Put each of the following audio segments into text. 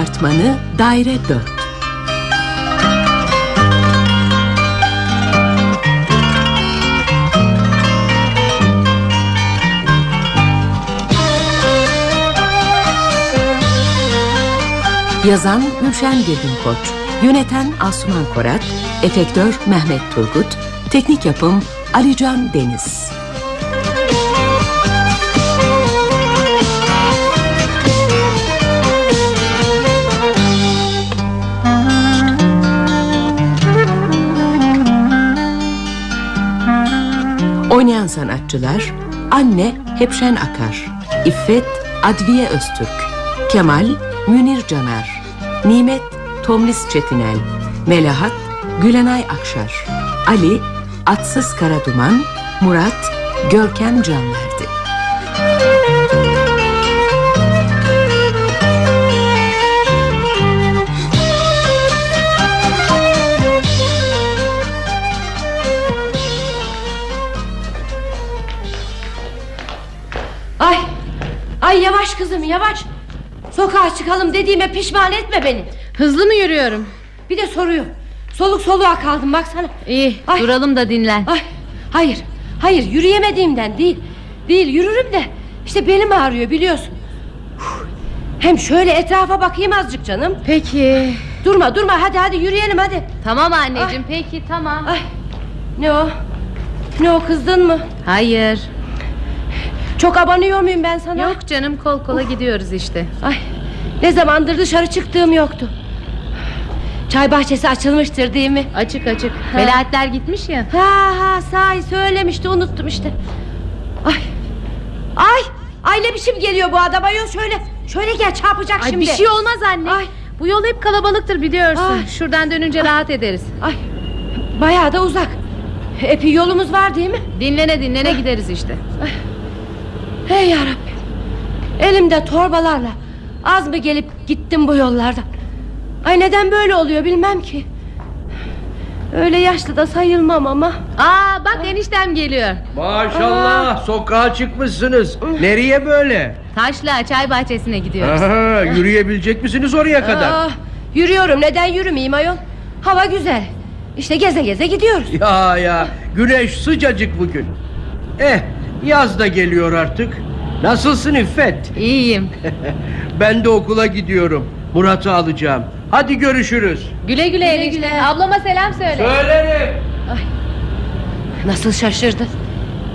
Apartmanı Daire 4 Yazan Gülşen Girgin Koç Yöneten Asuman Korat Efektör Mehmet Turgut Teknik yapım Alican Deniz sanatçılar Anne Hepşen Akar İffet Adviye Öztürk Kemal Münir Caner Nimet Tomris Çetinel Melahat Gülenay Akşar Ali Atsız Karaduman Murat Görkem Canverdi Ay yavaş kızım yavaş. Sokağa çıkalım dediğime pişman etme beni. Hızlı mı yürüyorum? Bir de soruyor. Soluk soluğa kaldım baksana. İyi Ay. duralım da dinlen. Ay hayır hayır yürüyemediğimden değil. Değil yürürüm de. İşte belim ağrıyor biliyorsun. Hem şöyle etrafa bakayım azıcık canım. Peki. Durma durma hadi hadi yürüyelim hadi. Tamam anneciğim peki tamam. Ay ne o? Ne o kızdın mı? Hayır Çok abanıyor muyum ben sana? Yok canım kol kola gidiyoruz işte. Ay ne zamandır dışarı çıktığım yoktu. Çay bahçesi açılmıştır değil mi? Açık açık. Velaletler gitmiş ya. Ha ha sahi söylemişti unuttum işte. Ay Ay Ay ne biçim geliyor bu adam ayol? Şöyle Şöyle gel çarpacak Ay şimdi. bir şey olmaz anne. Ay. Bu yol hep kalabalıktır biliyorsun. Ay. Şuradan dönünce rahat ederiz. Ay bayağı da uzak. Epey yolumuz var değil mi? Dinlene dinlene gideriz işte Hey yarabbim. Elimde torbalarla Az mı gelip gittim bu yollardan. Ay neden böyle oluyor bilmem ki. Öyle yaşlı da sayılmam ama. Aa bak eniştem geliyor. Maşallah sokağa çıkmışsınız. Nereye böyle? Taşla çay bahçesine gidiyoruz. Aha, yürüyebilecek misiniz oraya kadar? Aa, Yürüyorum. Neden yürümeyeyim ayol? Hava güzel. İşte geze geze gidiyoruz. Ya ya. Güneş sıcacık bugün. Eh yaz da geliyor artık. Nasılsın İffet? İyiyim Ben de okula gidiyorum. Murat'ı alacağım. Hadi görüşürüz. Güle güle, enişte Ablama selam söyle Söylerim. Nasıl şaşırdı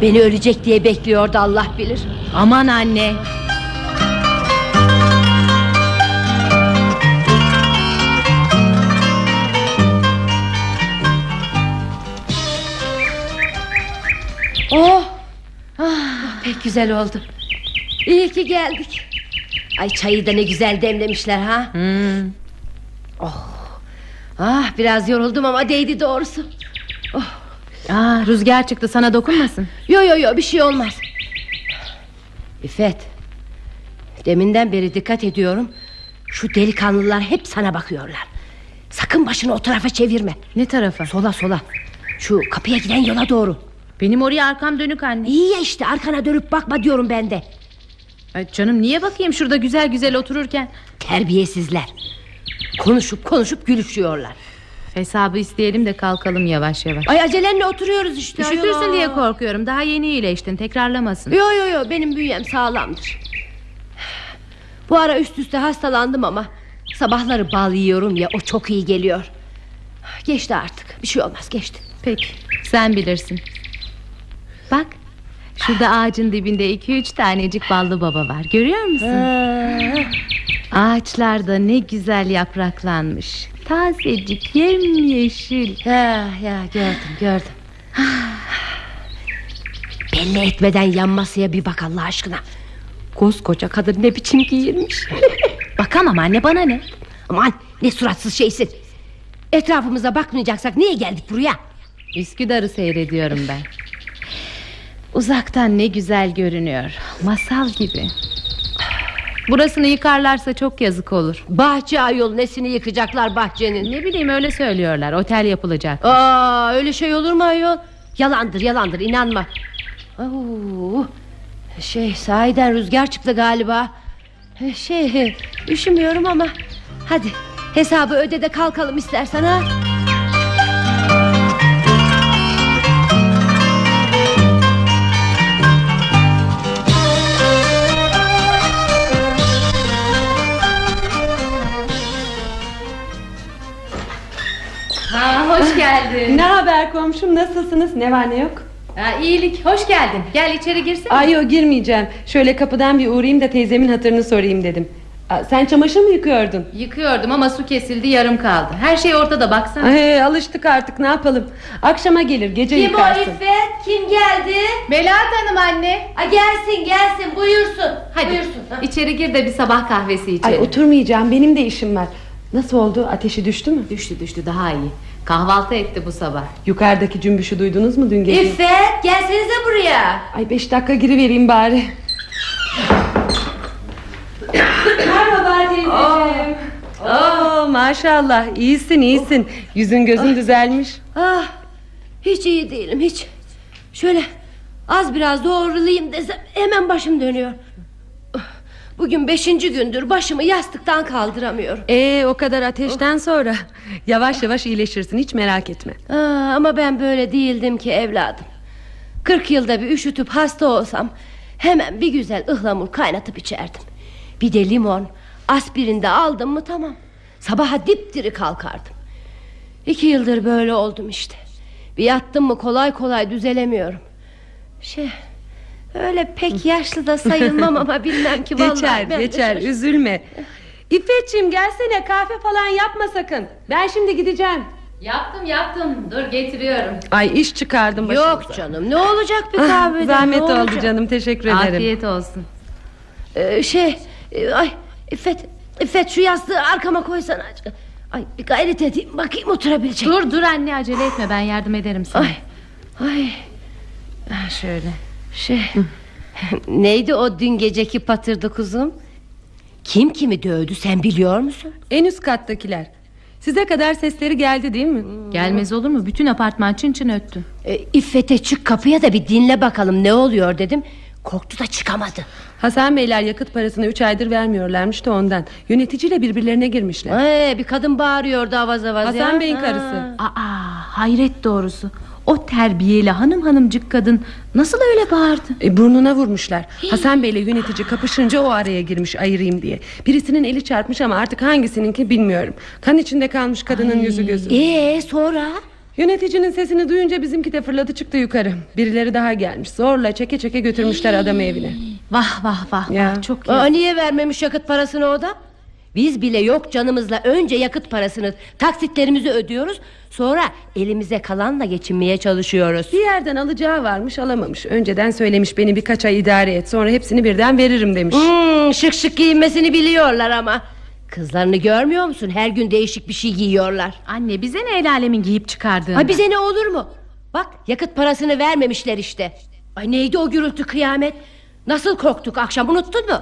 Beni ölecek diye bekliyordu Allah bilir Aman anne Oh Pek güzel oldu. İyi ki geldik. Ay çayı da ne güzel demlemişler ha? Hmm. Ah biraz yoruldum ama değdi doğrusu. Aa, Rüzgar çıktı sana dokunmasın. Yo yo yo bir şey olmaz. İffet Deminden beri dikkat ediyorum. Şu delikanlılar hep sana bakıyorlar. Sakın başını o tarafa çevirme. Ne tarafa? Sola sola. Şu kapıya giden yola doğru Benim oraya arkam dönük anne. İyi ya işte arkana dönüp bakma diyorum ben de. Ay canım niye bakayım şurada güzel güzel otururken? Terbiyesizler. Konuşup konuşup gülüşüyorlar. Hesabı isteyelim de kalkalım yavaş yavaş. Ay acelenle oturuyoruz işte Üşütürsün ayol. diye korkuyorum. Daha yeni iyileştin tekrarlamasın. Yo yo yo benim bünyem sağlamdır. Bu ara üst üste hastalandım ama Sabahları bal yiyorum ya o çok iyi geliyor. Geçti artık bir şey olmaz geçti. Peki sen bilirsin Bak Şurada ağacın dibinde iki üç tanecik ballı baba var Görüyor musun? Ağaçlarda ne güzel yapraklanmış Tazecik yemyeşil Ya ya gördüm gördüm Belli etmeden yan masaya bir bak Allah aşkına Koskoca kadın ne biçim giyinmiş Bak Bakamam anne bana ne? Aman ne suratsız şeysin. Etrafımıza bakmayacaksak niye geldik buraya? Üsküdar'ı seyrediyorum ben. Uzaktan ne güzel görünüyor. Masal gibi. Burasını yıkarlarsa çok yazık olur. Bahçe ayol nesini yıkacaklar bahçenin. Ne bileyim öyle söylüyorlar. Otel yapılacak. Aa öyle şey olur mu ayol? Yalandır yalandır inanma. Oo, şey sahiden rüzgar çıktı galiba. Şey üşümüyorum ama hadi hesabı öde de kalkalım istersen ha. Ha, hoş geldin. Ne haber komşum nasılsınız ne var ne yok Ha, iyilik hoş geldin. Gel içeri girsene. Ay yok girmeyeceğim Şöyle kapıdan bir uğrayayım da teyzemin hatırını sorayım dedim Aa, Sen çamaşır mı yıkıyordun Yıkıyordum ama su kesildi yarım kaldı. Her şey ortada baksana. Ay, Alıştık artık ne yapalım Akşama gelir gece Kim o yıkarsın İffet? Kim geldi? Melahat Hanım anne. Ha, gelsin gelsin buyursun. Hadi Buyursun. içeri gir de bir sabah kahvesi içelim. Ay oturmayacağım benim de işim var Nasıl oldu? Ateşi düştü mü? Düştü düştü. Daha iyi. Kahvaltı etti bu sabah. Yukarıdaki cümbüşü duydunuz mu dün gece? İffet gelsenize buraya. Ay beş dakika girivereyim bari. Merhaba teyzeciğim. Oo, maşallah. İyisin iyisin. Yüzün gözün düzelmiş. Ah, hiç iyi değilim hiç. Şöyle az biraz doğrulayayım desem hemen başım dönüyor. Bugün beşinci gündür başımı yastıktan kaldıramıyorum. Ee, o kadar ateşten sonra Yavaş yavaş iyileşirsin hiç merak etme Aa, ama ben böyle değildim ki evladım. Kırk yılda bir üşütüp hasta olsam hemen bir güzel ıhlamur kaynatıp içerdim. Bir de limon, aspirin de aldım mı tamam. Sabaha dipdiri kalkardım. İki yıldır böyle oldum işte. Bir yattım mı kolay kolay düzelemiyorum. Şey, öyle pek yaşlı da sayılmam ama bilmem ki vallahi Geçer ben de geçer şaş- üzülme İffetciğim gelsene kahve falan yapma sakın Ben şimdi gideceğim Yaptım yaptım. Dur getiriyorum. Ay iş çıkardım başımıza Yok canım ne olacak bir Ah, kahveden Zahmet oldu olacak? canım teşekkür ederim Afiyet olsun. Ee, şey e, ay İffet İffet şu yastığı arkama koysana Ay bir gayret edeyim bakayım oturabilecek Dur dur anne acele etme ben yardım ederim sana. Ay ay Ha, şöyle. Şey Neydi o dün geceki patırdı kuzum Kim kimi dövdü sen biliyor musun En üst kattakiler Size kadar sesleri geldi değil mi? Gelmez olur mu? Bütün apartman çın çın öttü. ee, İffet'e çık kapıya da bir dinle bakalım ne oluyor dedim Korktu da çıkamadı Hasan Beyler yakıt parasını 3 aydır vermiyorlarmış da ondan Yöneticiyle birbirlerine girmişler ee, Bir kadın bağırıyordu avaz avaz Hasan ya. Bey'in Ha. karısı Aa hayret doğrusu. O terbiyeli hanım hanımcık kadın nasıl öyle bağırdı? e, Burnuna vurmuşlar. Hasan Bey'le yönetici kapışınca o araya girmiş ayırayım diye. Birisinin eli çarpmış ama artık hangisininki bilmiyorum. Kan içinde kalmış kadının yüzü gözü. Ee sonra? Yöneticinin sesini duyunca bizimki de fırladı çıktı yukarı. Birileri daha gelmiş. Zorla çeke çeke götürmüşler adamı evine. Vah vah vah. Ya. vah, Çok Aa, yazık. niye vermemiş yakıt parasını o da? Biz bile yok canımızla önce yakıt parasını taksitlerimizi ödüyoruz sonra elimize kalanla geçinmeye çalışıyoruz. Bir yerden alacağı varmış alamamış Önceden söylemiş beni birkaç ay idare et Sonra hepsini birden veririm demiş Hmm, şık şık giyinmesini biliyorlar ama. Kızlarını görmüyor musun? Her gün değişik bir şey giyiyorlar. Anne bize ne el alemin giyip çıkardığını. Ay bize ne olur mu? Bak yakıt parasını vermemişler işte. Ay neydi o gürültü kıyamet? Nasıl korktuk akşam unuttun mu?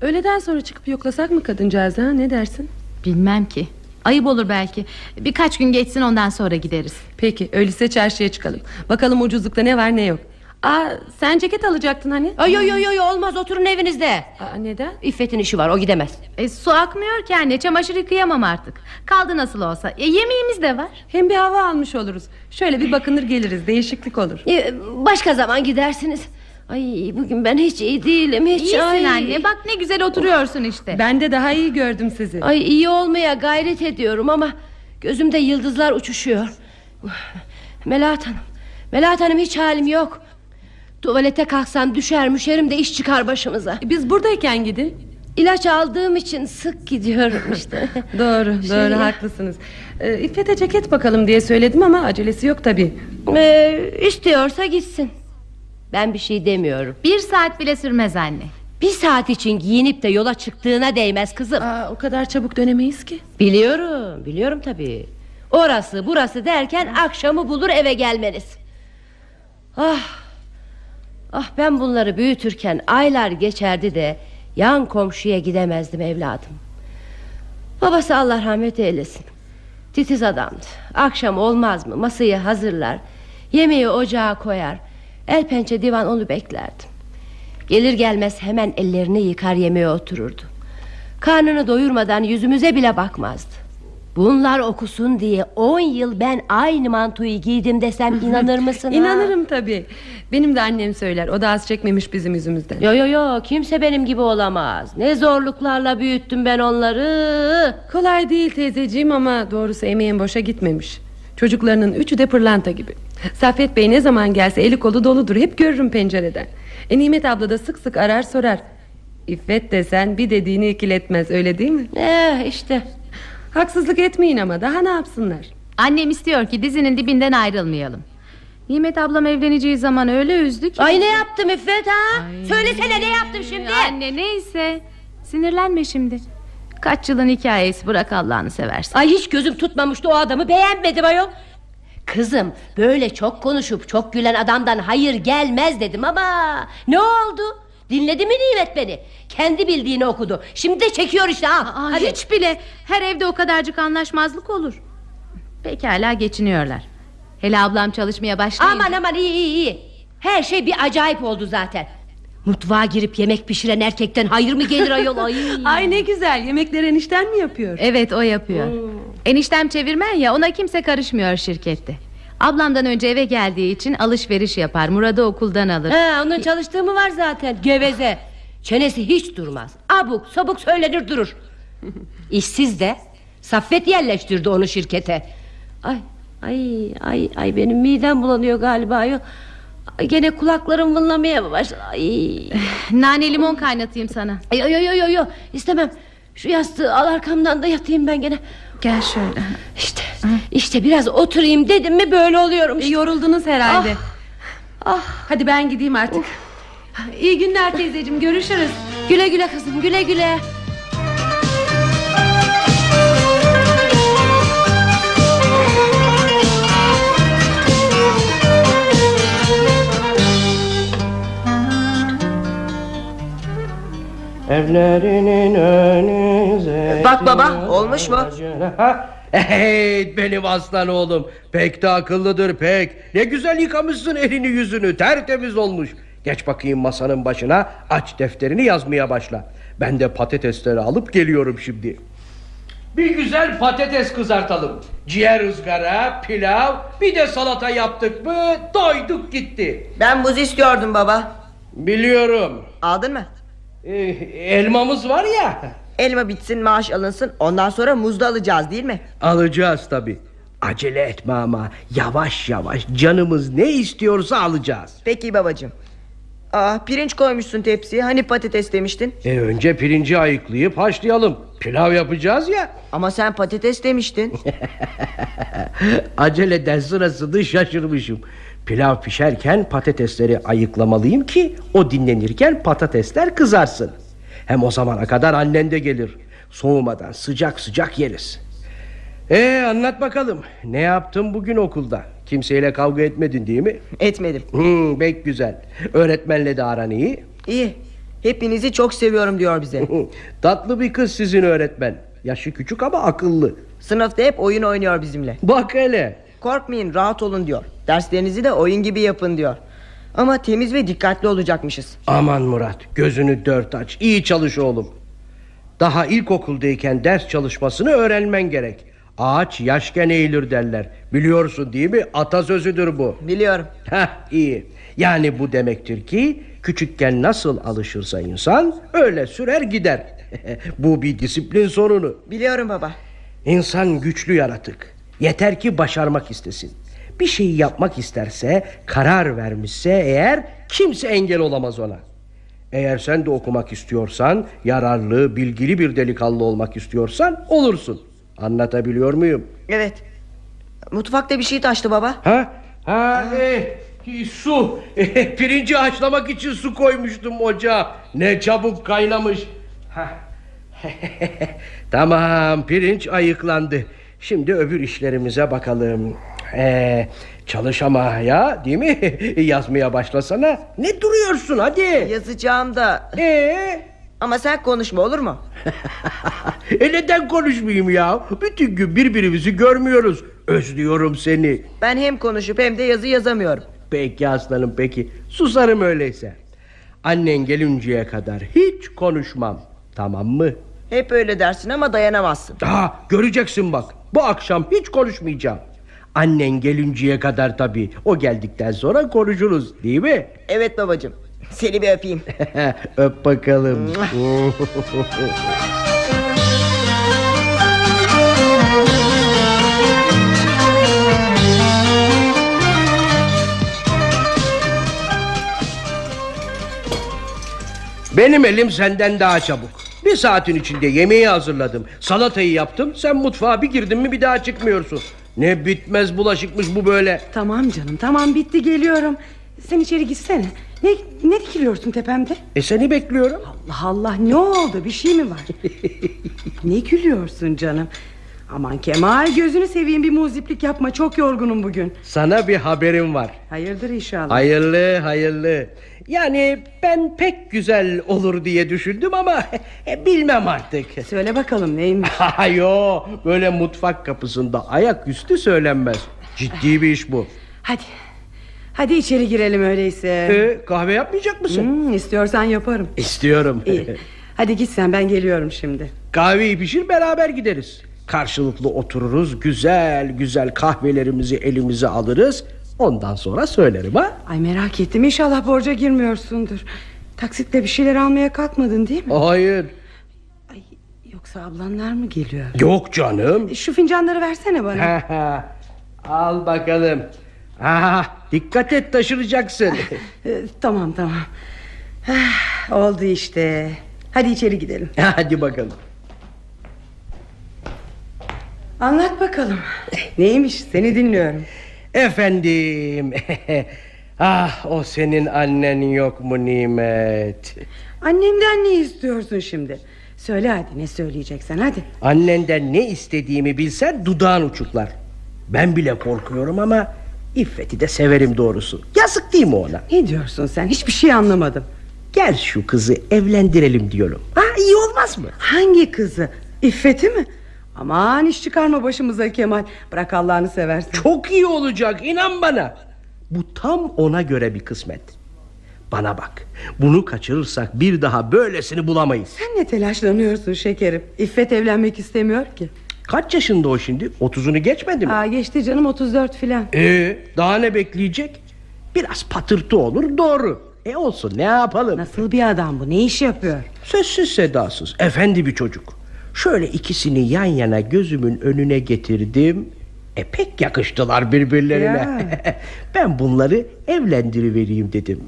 Öğleden sonra çıkıp yoklasak mı kadıncağızı ha ne dersin? Bilmem ki. Ayıp olur belki. Birkaç gün geçsin ondan sonra gideriz. Peki öyleyse çarşıya çıkalım Bakalım ucuzlukta ne var ne yok Aa, sen ceket alacaktın hani Ay yo yo yo, olmaz oturun evinizde. Aa, neden? İffet'in işi var o gidemez. E, su akmıyor ki anne çamaşır yıkayamam artık. Kaldı nasıl olsa. E, yemeğimiz de var. Hem bir hava almış oluruz Şöyle bir bakınır geliriz değişiklik olur Ee, Başka zaman gidersiniz. Ay bugün ben hiç iyi değilim hiç. İyisin ay. anne bak ne güzel oturuyorsun işte. Ben de daha iyi gördüm sizi Ay iyi olmaya gayret ediyorum ama gözümde yıldızlar uçuşuyor. Melahat Hanım. Melahat Hanım hiç halim yok. Tuvalete kalksam düşer müşerim de iş çıkar başımıza. Biz buradayken gidin İlaç aldığım için sık gidiyorum işte. Doğru Şey- doğru haklısınız ee, İffet'e ceket bakalım diye söyledim ama acelesi yok tabi ee, istiyorsa gitsin. Ben bir şey demiyorum. Bir saat bile sürmez anne. Bir saat için giyinip de yola çıktığına değmez kızım. Aa, o kadar çabuk dönemeyiz ki. Biliyorum biliyorum tabii. Orası burası derken akşamı bulur eve gelmeniz. Ah Ah ben bunları büyütürken aylar geçerdi de Yan komşuya gidemezdim evladım. Babası Allah rahmet eylesin. Titiz adamdı. Akşam olmaz mı? Masayı hazırlar Yemeği ocağa koyar El pençe divan onu beklerdim Gelir gelmez hemen ellerini yıkar yemeğe otururdu Karnını doyurmadan yüzümüze bile bakmazdı Bunlar okusun diye on yıl ben aynı mantoyu giydim desem inanır mısın? İnanırım tabii. Benim de annem söyler. O da az çekmemiş bizim yüzümüzden. Yo yo yo kimse benim gibi olamaz Ne zorluklarla büyüttüm ben onları Kolay değil teyzeciğim ama doğrusu emeğin boşa gitmemiş. Çocuklarının üçü de pırlanta gibi. Saffet Bey ne zaman gelse eli kolu doludur. Hep görürüm pencereden. E, Nimet abla da sık sık arar sorar. İffet desen bir dediğini ikiletmez öyle değil mi? Eh işte Haksızlık etmeyin ama daha ne yapsınlar? Annem istiyor ki dizinin dibinden ayrılmayalım. Nimet ablam evleneceği zaman öyle üzdü ki. Ay ne yaptım İffet ha Söylesene ne yaptım şimdi Anne neyse. Sinirlenme şimdi. Kaç yılın hikayesi bırak Allah'ını seversen. Ay hiç gözüm tutmamıştı o adamı beğenmedim ayol Kızım böyle çok konuşup çok gülen adamdan hayır gelmez dedim ama Ne oldu Dinledi mi Nimet beni Kendi bildiğini okudu Şimdi de çekiyor işte ha Aa, Hadi. hiç bile her evde o kadarcık anlaşmazlık olur. Pekala geçiniyorlar. Hele ablam çalışmaya başlayınca. Aman aman iyi iyi iyi Her şey bir acayip oldu zaten Mutfağa girip yemek pişiren erkekten hayır mı gelir ayol ay. Ay ne güzel yemekleri enişten mi yapıyor? Evet o yapıyor. Hmm. Eniştem çevirmen ya ona kimse karışmıyor şirkette. Ablamdan önce eve geldiği için alışveriş yapar. Murat'ı okuldan alır. He, onun çalıştığı mı var zaten geveze Çenesi hiç durmaz Abuk sabuk söylenir durur İşsiz de Saffet yerleştirdi onu şirkete Ay ay ay ay benim midem bulanıyor galiba ayol. Gene kulaklarım vınlamaya başladı ay. Nane limon kaynatayım sana. ay ay ay ay. istemem Şu yastığı al arkamdan da yatayım ben gene Gel şöyle. İşte işte biraz oturayım dedim mi böyle oluyorum işte. yoruldunuz herhalde. Ah. Hadi ben gideyim artık. İyi günler teyzeciğim görüşürüz. Güle güle kızım güle güle Evlerinin önü Bak baba, olmuş mu? Hey benim aslan oğlum. Pek de akıllıdır pek. Ne güzel yıkamışsın elini yüzünü. Tertemiz olmuş. Geç bakayım masanın başına. Aç defterini yazmaya başla. Ben de patatesleri alıp geliyorum şimdi. Bir güzel patates kızartalım. Ciğer ızgara, pilav Bir de salata yaptık mı Doyduk gitti. Ben buz istiyordum baba. Biliyorum. Aldın mı? Ee, Elmamız var ya Elma bitsin maaş alınsın ondan sonra muz da alacağız değil mi? Alacağız tabi Acele etme ama Yavaş yavaş canımız ne istiyorsa alacağız Peki babacığım. Aa, pirinç koymuşsun tepsiye hani patates demiştin. E önce pirinci ayıklayıp haşlayalım Pilav yapacağız ya Ama sen patates demiştin. Aceleden sırasını şaşırmışım Pilav pişerken patatesleri ayıklamalıyım ki O dinlenirken patatesler kızarsın. Hem o zamana kadar annen de gelir. Soğumadan sıcak sıcak yeriz. Ee anlat bakalım. Ne yaptın bugün okulda? Kimseyle kavga etmedin değil mi? Etmedim. Hmm, pek güzel. Öğretmenle de aran iyi. İyi. Hepinizi çok seviyorum diyor bize. Tatlı bir kız sizin öğretmen. Yaşı küçük ama akıllı. Sınıfta hep oyun oynuyor bizimle. Bak hele Korkmayın rahat olun diyor. Derslerinizi de oyun gibi yapın diyor. Ama temiz ve dikkatli olacakmışız. Aman Murat gözünü dört aç iyi çalış oğlum Daha ilkokuldayken ders çalışmasını öğrenmen gerek Ağaç yaşken eğilir derler Biliyorsun değil mi atasözüdür bu Biliyorum. Heh iyi Yani bu demektir ki Küçükken nasıl alışırsa insan Öyle sürer gider Bu bir disiplin sorunu Biliyorum baba. İnsan güçlü yaratık. Yeter ki başarmak istesin. Bir şeyi yapmak isterse, karar vermişse eğer kimse engel olamaz ona. Eğer sen de okumak istiyorsan, yararlı, bilgili bir delikanlı olmak istiyorsan olursun. Anlatabiliyor muyum? Evet. Mutfakta bir şey taştı baba. Ha? Ha, eh, Su. Pirinci haşlamak için su koymuştum ocağa. Ne çabuk kaynamış. Hah. tamam pirinç ayıklandı. Şimdi öbür işlerimize bakalım. Ee, çalış ama ya değil mi? Yazmaya başlasana. Ne duruyorsun hadi. Yazacağım da Ee, ama sen konuşma olur mu? e neden konuşmayayım ya? Bütün gün birbirimizi görmüyoruz. Özlüyorum seni. Ben hem konuşup hem de yazı yazamıyorum. Peki aslanım peki. Susarım öyleyse. Annen gelinceye kadar hiç konuşmam. Tamam mı? Hep öyle dersin ama dayanamazsın. Daha göreceksin bak. Bu akşam hiç konuşmayacağım. Annen gelinceye kadar tabii. O geldikten sonra konuşuruz değil mi? Evet babacığım. Seni bir öpeyim. Öp bakalım. Benim elim senden daha çabuk. Bir saatin içinde yemeği hazırladım. Salatayı yaptım. Sen mutfağa bir girdin mi bir daha çıkmıyorsun. Ne bitmez bulaşıkmış bu böyle. Tamam canım tamam bitti geliyorum. Sen içeri gitsene. Ne, ne dikiliyorsun tepemde? E seni bekliyorum. Allah Allah ne oldu bir şey mi var? ne gülüyorsun canım? Aman Kemal gözünü seveyim bir muziplik yapma çok yorgunum bugün. Sana bir haberim var. Hayırdır inşallah. Hayırlı hayırlı. Yani ben pek güzel olur diye düşündüm ama e, bilmem artık. Söyle bakalım neymiş? Yo böyle mutfak kapısında ayaküstü söylenmez. Ciddi bir iş bu. Hadi. Hadi içeri girelim öyleyse. E, kahve yapmayacak mısın? Hmm, istiyorsan yaparım. İstiyorum. İyi. Hadi git sen ben geliyorum şimdi. Kahveyi pişir beraber gideriz. Karşılıklı otururuz güzel güzel kahvelerimizi elimize alırız. Ondan sonra söylerim ha. Ay merak ettim inşallah borca girmiyorsundur. Taksitle bir şeyler almaya kalkmadın değil mi? Hayır. Ay, yoksa ablanlar mı geliyor? Yok canım. Şu fincanları versene bana. Al bakalım. Ha, dikkat et taşıracaksın. Ee, tamam tamam. Ah, oldu işte. Hadi içeri gidelim. Hadi bakalım. Anlat bakalım. Neymiş seni dinliyorum. Efendim. ah o senin annen yok mu Nimet? Annemden ne istiyorsun şimdi? Söyle hadi ne söyleyeceksen hadi. Annenden ne istediğimi bilsen dudağın uçuklar. Ben bile korkuyorum ama İffet'i de severim doğrusu. Yazık değil mi ona? Ne diyorsun sen hiçbir şey anlamadım. Gel şu kızı evlendirelim diyorum. Ha iyi olmaz mı? Hangi kızı? İffet'i mi? Aman iş çıkarma başımıza Kemal. Bırak Allah'ını seversen. Çok iyi olacak inan bana. Bu tam ona göre bir kısmet. Bana bak. Bunu kaçırırsak bir daha böylesini bulamayız. Sen ne telaşlanıyorsun şekerim? İffet evlenmek istemiyor ki. Kaç yaşında o şimdi? Otuzunu geçmedi mi? Aa, geçti canım 34 filan. Ee, daha ne bekleyecek? Biraz patırtı olur doğru. E olsun ne yapalım? Nasıl bir adam bu? Ne iş yapıyor? Sessiz sedasız efendi bir çocuk. Şöyle ikisini yan yana gözümün önüne getirdim. E pek yakıştılar birbirlerine. ben bunları evlendirivereyim dedim.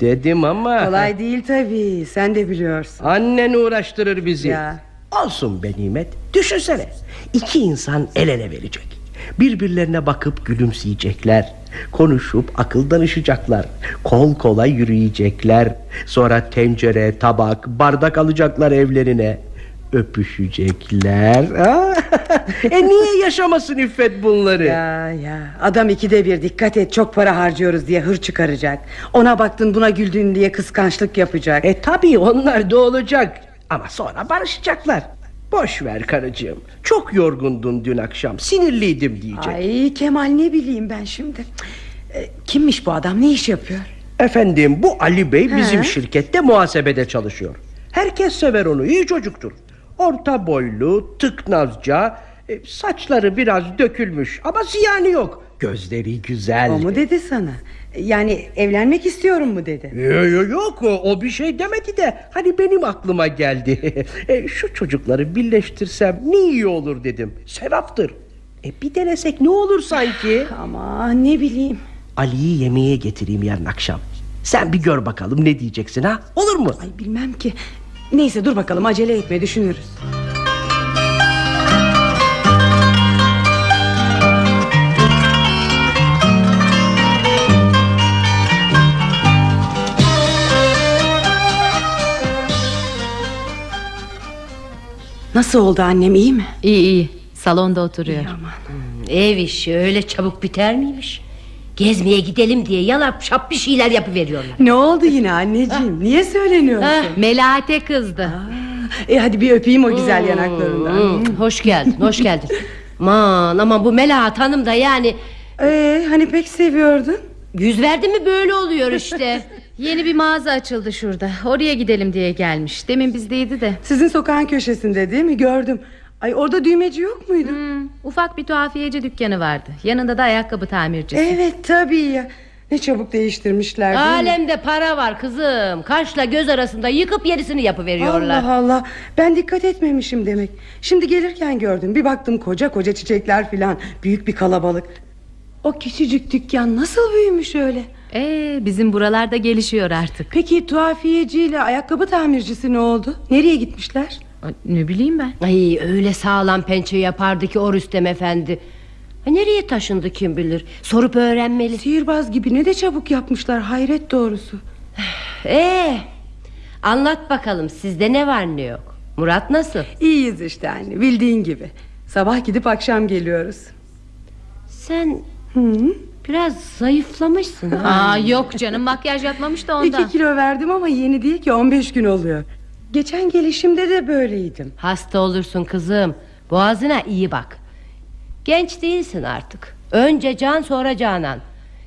Dedim ama... Kolay değil tabii. Sen de biliyorsun. Annen uğraştırır bizi. Ya. Olsun be Nimet. Düşünsene. İki insan el ele verecek. Birbirlerine bakıp gülümseyecekler. Konuşup akıl danışacaklar. Kol kola yürüyecekler. Sonra tencere, tabak, bardak alacaklar evlerine. Öpüşecekler. E niye yaşamasın İffet bunları? Ya ya adam ikide bir dikkat et çok para harcıyoruz diye hır çıkaracak. Ona baktın buna güldün diye kıskançlık yapacak. E tabi onlar da olacak. Ama sonra barışacaklar. Boş ver karıcığım. Çok yorgundun dün akşam. Sinirliydim diyecek. Ay Kemal ne bileyim ben şimdi. E, kimmiş bu adam ne iş yapıyor? Efendim bu Ali Bey bizim He. şirkette muhasebede çalışıyor. Herkes sever onu iyi çocuktur. Orta boylu, tıknazca, e, saçları biraz dökülmüş ama ziyanı yok. Gözleri güzel. O mu dedi sana? Yani evlenmek istiyorum mu dedi? Yok yok yok o, o bir şey demedi de hani benim aklıma geldi. E, şu çocukları birleştirsem ne iyi olur dedim. Sevaptır. E, bir denesek ne olur sanki? Ama ne bileyim. Ali'yi yemeğe getireyim yarın akşam. Sen bir gör bakalım ne diyeceksin ha? Olur mu? Ay bilmem ki. Neyse dur bakalım acele etme düşünürüz. Nasıl oldu annem iyi mi? İyi iyi salonda oturuyor. Aman. Hmm, ev işi öyle çabuk biter miymiş? Gezmeye gidelim diye yalap şap bir şeyler yapıveriyorlar. Ne oldu yine anneciğim? Niye söyleniyorsun? Melate kızdı E hadi bir öpeyim o güzel yanaklarından. Hmm, hoş geldin, hoş geldin. Aman aman bu Melahat Hanım da yani Ee, hani pek seviyordun? yüz verdi mi böyle oluyor işte. Yeni bir mağaza açıldı şurada Oraya gidelim diye gelmiş Demin bizdeydi de Sizin sokağın köşesinde değil mi? Gördüm. Ay orada düğmeci yok muydu? Hmm, Ufak bir tuhafiyeci dükkanı vardı. Yanında da ayakkabı tamircisi. Evet tabii ya. Ne çabuk değiştirmişler değil mi? Alemde para var kızım. Kaşla göz arasında yıkıp yerisini yapıveriyorlar. Allah Allah. Ben dikkat etmemişim demek. Şimdi gelirken gördüm. Bir baktım koca koca çiçekler filan. Büyük bir kalabalık. O küçücük dükkan nasıl büyümüş öyle? Ee, bizim buralarda gelişiyor artık. Peki tuhafiyeciyle ayakkabı tamircisi ne oldu? Nereye gitmişler Ne bileyim ben Ay öyle sağlam pençe yapardı ki o Rüstem efendi. Ha, nereye taşındı kim bilir. Sorup öğrenmeli. Sihirbaz gibi ne de çabuk yapmışlar hayret doğrusu Ee, anlat bakalım sizde ne var ne yok. Murat nasıl? İyiyiz işte anne bildiğin gibi Sabah gidip akşam geliyoruz Sen Hı? biraz zayıflamışsın. ha. Aa, Yok canım makyaj yapmamış da ondan İki kilo verdim ama yeni değil ki 15 gün oluyor Geçen gelişimde de böyleydim Hasta olursun kızım. Boğazına iyi bak. Genç değilsin artık. Önce can sonra canan.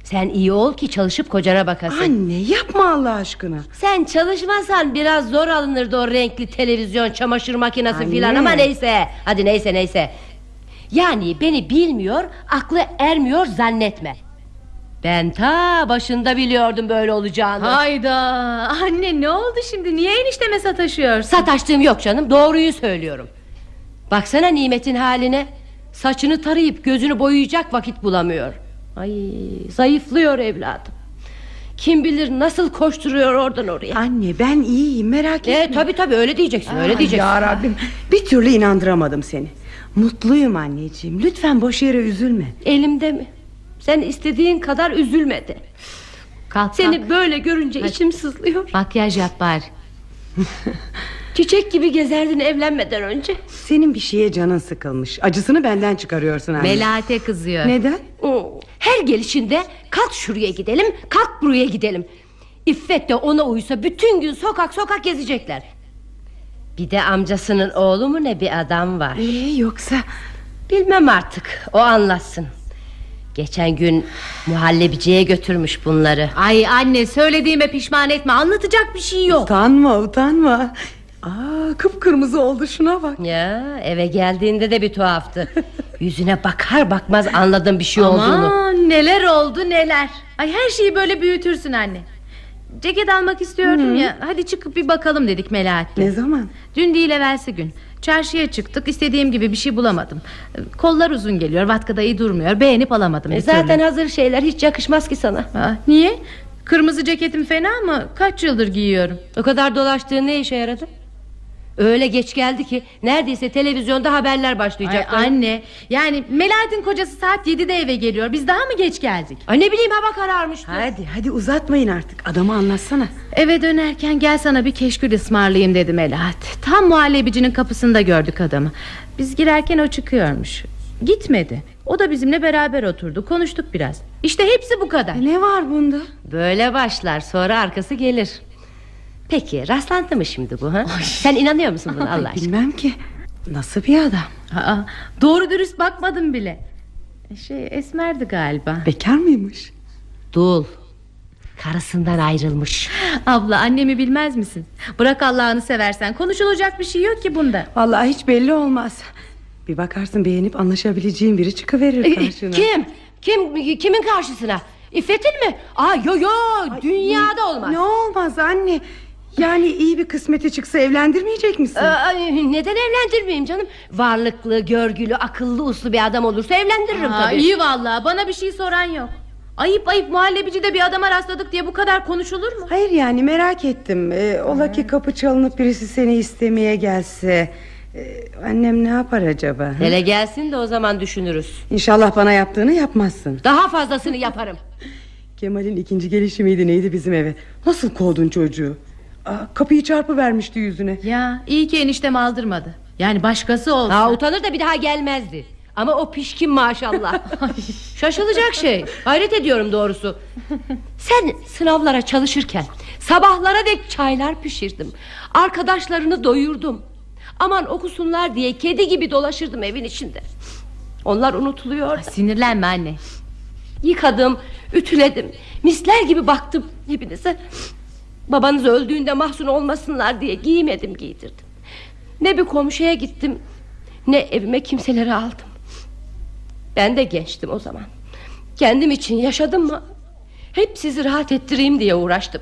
Sen iyi ol ki çalışıp kocana bakasın. Anne yapma Allah aşkına Sen çalışmasan biraz zor alınırdı o renkli televizyon, çamaşır makinesi Anne. filan ama neyse. Hadi neyse neyse. Yani beni bilmiyor, aklı ermiyor zannetme. Ben ta başında biliyordum böyle olacağını. Hayda anne ne oldu şimdi niye enişteme sataşıyorsun Sataştığım yok canım, doğruyu söylüyorum. Baksana nimetin haline. Saçını tarayıp gözünü boyayacak vakit bulamıyor. Ay zayıflıyor evladım. Kim bilir nasıl koşturuyor oradan oraya. Anne ben iyiyim merak etme E tabi tabi öyle diyeceksin öyle diyeceksin. Ya Rabbim bir türlü inandıramadım seni Mutluyum anneciğim lütfen boş yere üzülme Elimde mi? Sen istediğin kadar üzülmedi. Kalk Seni kalk. böyle görünce Hadi. içim sızlıyor. Makyaj yap bari Çiçek gibi gezerdin evlenmeden önce. Senin bir şeye canın sıkılmış Acısını benden çıkarıyorsun anne Melate kızıyor Neden? Oo, Her gelişinde kalk şuraya gidelim, kalk buraya gidelim. İffet de ona uysa bütün gün sokak sokak gezecekler. Bir de amcasının oğlu mu ne bir adam var. Ee, yoksa Bilmem artık o anlatsın. Geçen gün muhallebiciye götürmüş bunları. Ay anne söylediğime pişman etme. Anlatacak bir şey yok. Utanma utanma. Aa, kıpkırmızı oldu. Şuna bak. Ya eve geldiğinde de bir tuhaftı. Yüzüne bakar bakmaz anladım bir şey olduğunu. Aman neler oldu neler. Ay her şeyi böyle büyütürsün anne. Ceket almak istiyordum ya. Hadi çıkıp bir bakalım dedik Melahat'le Ne zaman? Dün değil evvelsi gün Çarşıya çıktık istediğim gibi bir şey bulamadım Kollar uzun geliyor vatkada iyi durmuyor Beğenip alamadım E zaten türlü. hazır şeyler hiç yakışmaz ki sana. Ha, Niye? Kırmızı ceketim fena mı? Kaç yıldır giyiyorum O kadar dolaştığın ne işe yaradı? Öyle geç geldi ki neredeyse televizyonda haberler başlayacak. Ay anne yani Melahat'in kocası saat 7'de eve geliyor. Biz daha mı geç geldik? Ay ne bileyim hava kararmıştı. Hadi hadi uzatmayın artık. Adamı anlatsana. Eve dönerken gel sana bir keşkül ısmarlayayım dedi Melahat. Tam muhallebicinin kapısında gördük adamı. Biz girerken o çıkıyormuş. Gitmedi. O da bizimle beraber oturdu. Konuştuk biraz. İşte hepsi bu kadar. E, Ne var bunda? Böyle başlar. Sonra arkası gelir. Peki rastlantı mı şimdi bu ha? Sen inanıyor musun buna Allah aşkına? Bilmem ki Nasıl bir adam? Aa, Doğru dürüst bakmadım bile Şey esmerdi galiba Bekar mıymış? Dul. Karısından ayrılmış. Abla annemi bilmez misin? Bırak Allah'ını seversen konuşulacak bir şey yok ki bunda Vallahi hiç belli olmaz Bir bakarsın beğenip anlaşabileceğin biri çıkıverir karşına Kim? Kim? Kimin karşısına? İffet'in mi? Aa yo yo dünyada olmaz. Ne olmaz anne Yani iyi bir kısmeti çıksa evlendirmeyecek misin? Ay, neden evlendirmeyeyim canım? Varlıklı, görgülü, akıllı, uslu bir adam olursa evlendiririm Aa, tabii. İyi vallahi bana bir şey soran yok Ayıp ayıp muhallebicide bir adama rastladık diye bu kadar konuşulur mu? Hayır yani merak ettim ee, Ola ki kapı çalınıp birisi seni istemeye gelse Ee, Annem ne yapar acaba? Hele gelsin de o zaman düşünürüz. İnşallah bana yaptığını yapmazsın Daha fazlasını yaparım. Kemal'in ikinci gelişimiydi neydi bizim eve Nasıl kovdun çocuğu Aa, Kapıyı çarpı vermişti yüzüne Ya iyi ki eniştem aldırmadı Yani başkası olsa Ha, utanır da bir daha gelmezdi. Ama o pişkin maşallah. Şaşılacak şey. Hayret ediyorum doğrusu. Sen sınavlara çalışırken sabahlara dek çaylar pişirdim. Arkadaşlarını doyurdum. Aman okusunlar diye kedi gibi dolaşırdım evin içinde. Onlar unutuluyor. Sinirlenme anne Yıkadım, ütüledim. Misler gibi baktım hepinize. Babanız öldüğünde mahzun olmasınlar diye giymedim giydirdim. Ne bir komşuya gittim ne evime kimseleri aldım. Ben de gençtim o zaman. Kendim için yaşadım mı? Hep sizi rahat ettireyim diye uğraştım.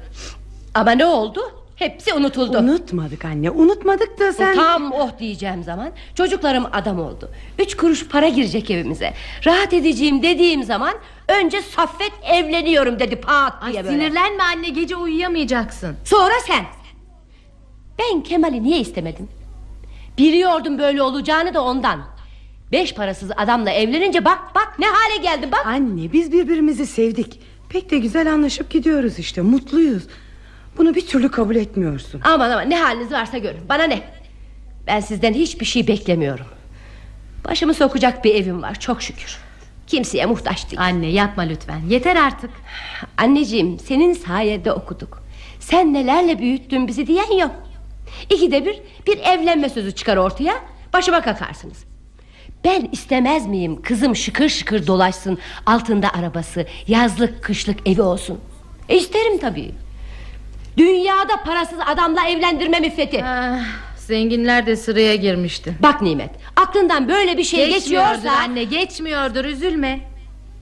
Ama ne oldu? Hepsi unutuldu. Unutmadık anne unutmadık da sen Tam oh diyeceğim zaman çocuklarım adam oldu. Üç kuruş para girecek evimize. Rahat edeceğim dediğim zaman önce Saffet evleniyorum dedi pat Ay diye böyle. sinirlenme anne gece uyuyamayacaksın Sonra sen. Ben Kemal'i niye istemedim? Biliyordum böyle olacağını da ondan. Beş parasız adamla evlenince bak bak ne hale geldim bak. Anne biz birbirimizi sevdik Pek de güzel anlaşıp gidiyoruz işte mutluyuz Bunu bir türlü kabul etmiyorsun Aman aman ne haliniz varsa görün bana ne. Ben sizden hiçbir şey beklemiyorum. Başımı sokacak bir evim var çok şükür. Kimseye muhtaç değil. Anne yapma lütfen yeter artık Anneciğim senin sayende okuduk. Sen nelerle büyüttün bizi diyen yok. İkide bir bir evlenme sözü çıkar ortaya başıma kakarsınız. Ben istemez miyim kızım şıkır şıkır dolaşsın altında arabası yazlık kışlık evi olsun. E isterim tabii. Dünyada parasız adamla evlendirmem iffeti. ah, Zenginler de sıraya girmişti. Bak Nimet aklından böyle bir şey Geçmiyordur geçiyorsa anne geçmiyordur üzülme.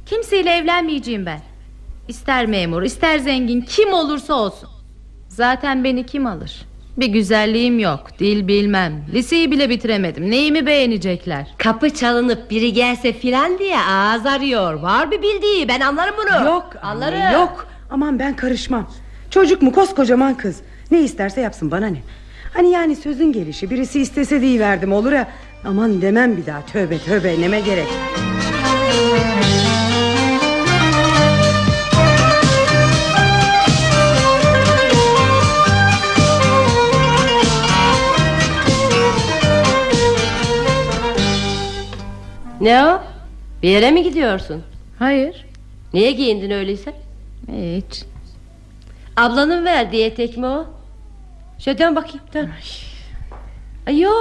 Kimseyle evlenmeyeceğim ben. İster memur ister zengin kim olursa olsun. Zaten beni kim alır? Bir güzelliğim yok dil bilmem. Liseyi bile bitiremedim neyimi beğenecekler? Kapı çalınıp biri gelse filan diye ağız arıyor. Var bir bildiği ben anlarım bunu. Yok anlarım. yok. Aman ben karışmam. Çocuk mu koskocaman kız? Ne isterse yapsın bana ne Hani yani sözün gelişi birisi istese verdim olur ya Aman demem bir daha tövbe tövbe neme gerek Ne o? Bir yere mi gidiyorsun? Hayır Niye giyindin öyleyse? Hiç Ablanın verdiği etek mi o? Şöyle dön bakayım dön. Ay. Yo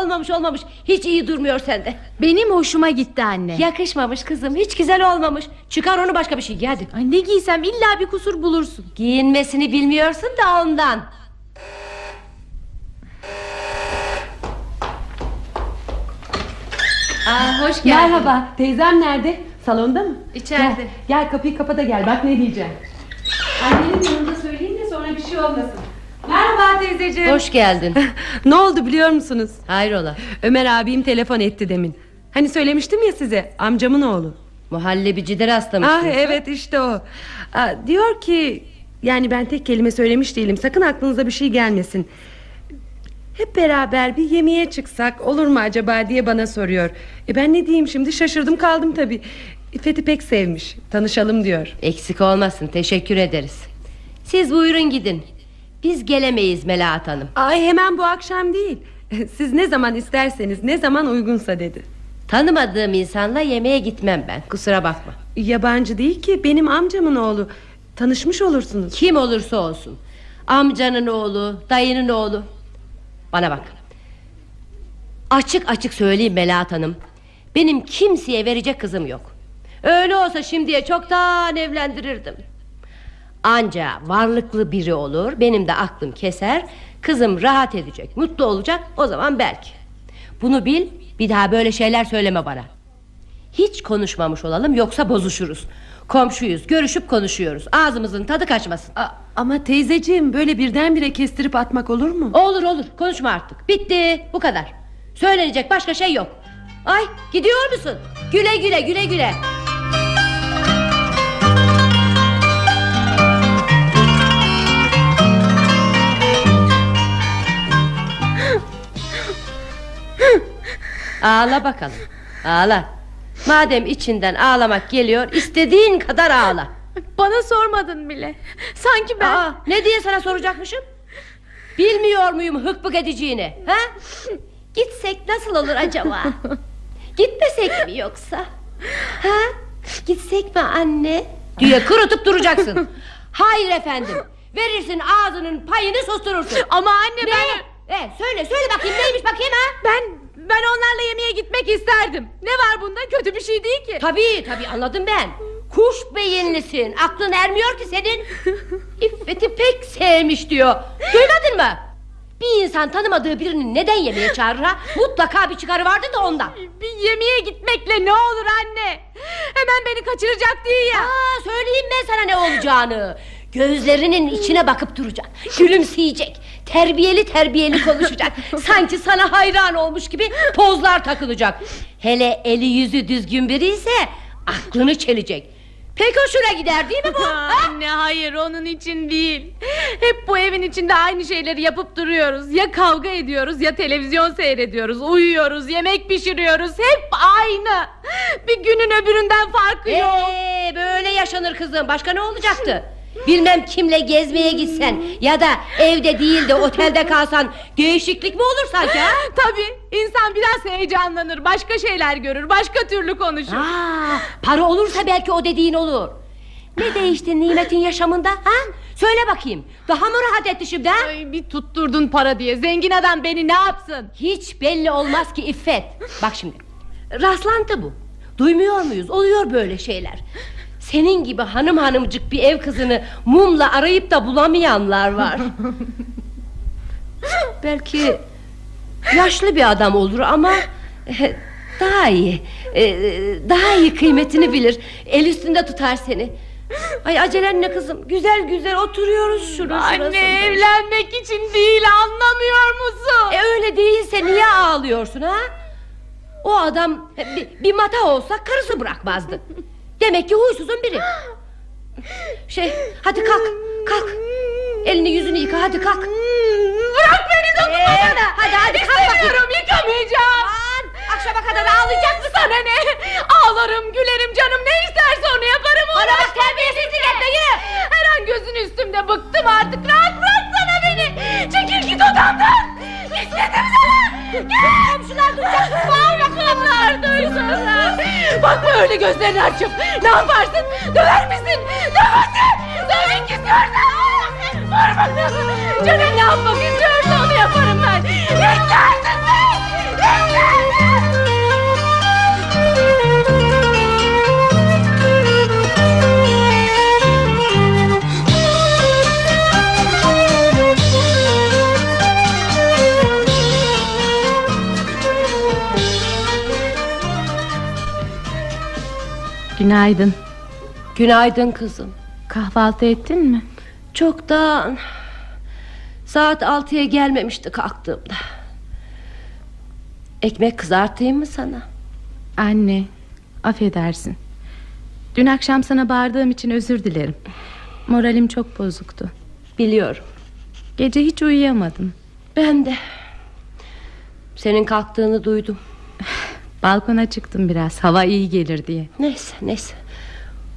olmamış olmamış. Hiç iyi durmuyor sende. Benim hoşuma gitti anne. Yakışmamış kızım hiç güzel olmamış. Çıkar onu başka bir şey giy hadi. Ay ne giysem illa bir kusur bulursun. Giyinmesini bilmiyorsun da ondan. Aa, Hoş geldin. Merhaba. Teyzem nerede? Salonda mı? İçeride. Gel, gel kapıyı kapa da gel. Bak ne diyeceğim. Annenin yanında söyleyeyim de sonra bir şey olmasın Merhaba teyzeciğim. Hoş geldin. Ne oldu biliyor musunuz? Hayrola? Ömer abim telefon etti demin. Hani söylemiştim ya size amcamın oğlu. Muhallebicide rastlamışsın Ah evet işte o. Aa, Diyor ki Yani ben tek kelime söylemiş değilim. Sakın aklınıza bir şey gelmesin. Hep beraber bir yemeğe çıksak Olur mu acaba diye bana soruyor. E Ben ne diyeyim şimdi? Şaşırdım kaldım tabi İffet'i pek sevmiş. Tanışalım diyor. Eksik olmasın teşekkür ederiz. Siz buyurun gidin Biz gelemeyiz Melahat Hanım. Ay hemen bu akşam değil. Siz ne zaman isterseniz ne zaman uygunsa dedi. Tanımadığım insanla yemeğe gitmem ben Kusura bakma. Yabancı değil ki benim amcamın oğlu. Tanışmış olursunuz. Kim olursa olsun. Amcanın oğlu dayının oğlu. Bana bak. Açık açık söyleyeyim Melahat Hanım. Benim kimseye verecek kızım yok. Öyle olsa şimdiye çoktan evlendirirdim Anca varlıklı biri olur Benim de aklım keser Kızım rahat edecek mutlu olacak O zaman belki. Bunu bil bir daha böyle şeyler söyleme bana. Hiç konuşmamış olalım yoksa bozuşuruz. Komşuyuz görüşüp konuşuyoruz Ağzımızın tadı kaçmasın. A- Ama teyzeciğim böyle birdenbire kestirip atmak olur mu? Olur olur konuşma artık. Bitti bu kadar. Söylenecek başka şey yok. Ay gidiyor musun? Güle güle güle güle Ağla bakalım Ağla Madem içinden ağlamak geliyor istediğin kadar ağla Bana sormadın bile Sanki ben Aa, ne diye sana soracakmışım? Bilmiyor muyum hıkbık edeceğini? Ha? Gitsek nasıl olur acaba? Gitmesek mi yoksa? Ha? Gitsek mi anne? Diye kurutup duracaksın. Hayır efendim. Verirsin ağzının payını susturursun. Ama anne Ne? ben... E, söyle söyle bakayım neymiş bakayım ha? Ben ben onlarla yemeğe gitmek isterdim. Ne var bunda? Kötü bir şey değil ki. Tabii tabii anladım ben. Kuş beyinlisin. Aklın ermiyor ki senin. İffet'i pek sevmiş diyor. Duymadın mı? Bir insan tanımadığı birini neden yemeğe çağırır ha? Mutlaka bir çıkarı vardı da ondan. Bir yemeğe gitmekle ne olur anne? Hemen beni kaçıracak değil ya. Aa, söyleyeyim ben sana ne olacağını. Gözlerinin içine bakıp duracak. Gülümseyecek. Terbiyeli terbiyeli konuşacak. Sanki sana hayran olmuş gibi pozlar takılacak. Hele eli yüzü düzgün biri ise aklını çelecek. Pek hoşuna gider değil mi bu? ha? Anne hayır onun için değil. Hep bu evin içinde aynı şeyleri yapıp duruyoruz. Ya kavga ediyoruz ya televizyon seyrediyoruz. Uyuyoruz, yemek pişiriyoruz. Hep aynı. Bir günün öbüründen farkı yok. Ee, böyle yaşanır kızım. Başka ne olacaktı? Bilmem kimle gezmeye gitsen ya da evde değil de otelde kalsan değişiklik mi olur sanki ha? Tabii insan biraz heyecanlanır. Başka şeyler görür. Başka türlü konuşur. Aa, para olursa belki o dediğin olur. Ne değişti Nimet'in yaşamında ha? Söyle bakayım. Daha mı rahat etti şimdi ha? Ay, bir tutturdun para diye. Zengin adam beni ne yapsın? Hiç belli olmaz ki İffet. Bak şimdi. Rastlantı bu. Duymuyor muyuz? Oluyor böyle şeyler. Senin gibi hanım hanımcık bir ev kızını mumla arayıp da bulamayanlar var. Belki yaşlı bir adam olur ama eh, daha iyi. eh, Daha iyi kıymetini bilir. El üstünde tutar seni. Ay acelen ne kızım? Güzel güzel oturuyoruz şunun Anne şurasında. evlenmek için değil anlamıyor musun? E öyle değilse niye ağlıyorsun ha? O adam e, bir, bir mata olsa karısı bırakmazdı. Demek ki huysuzun biri. Şey hadi kalk kalk. Elini yüzünü yıka hadi kalk. Bırak beni dokunma Ee, bana. hadi, hadi, kalk. İstemiyorum yıkamayacağım. Aman, akşama kadar ağlayacak mısın? Sana ne? Ağlarım gülerim canım ne isterse onu yaparım. Bana bak terbiyesizlik etme yürü. Her an gözün üstümde bıktım artık rahat bıraksana beni. Çekil git odamdan. İstedim sana. Komşular duyacak. Bakma öyle gözlerini açıp. Ne yaparsın? Döver misin? Döv hadi. Dövmek istiyorsan. Vur bana. Canım ne yapmak istiyorsa onu yaparım ben. Beklersin Günaydın. Günaydın kızım. Kahvaltı ettin mi? Çoktan saat altıya gelmemişti kalktığımda. Ekmek kızartayım mı sana? Anne, affedersin. Dün akşam sana bağırdığım için özür dilerim. Moralim çok bozuktu. Biliyorum. Gece hiç uyuyamadım. Ben de. Senin kalktığını duydum. Balkona çıktım biraz. Hava iyi gelir diye. Neyse neyse.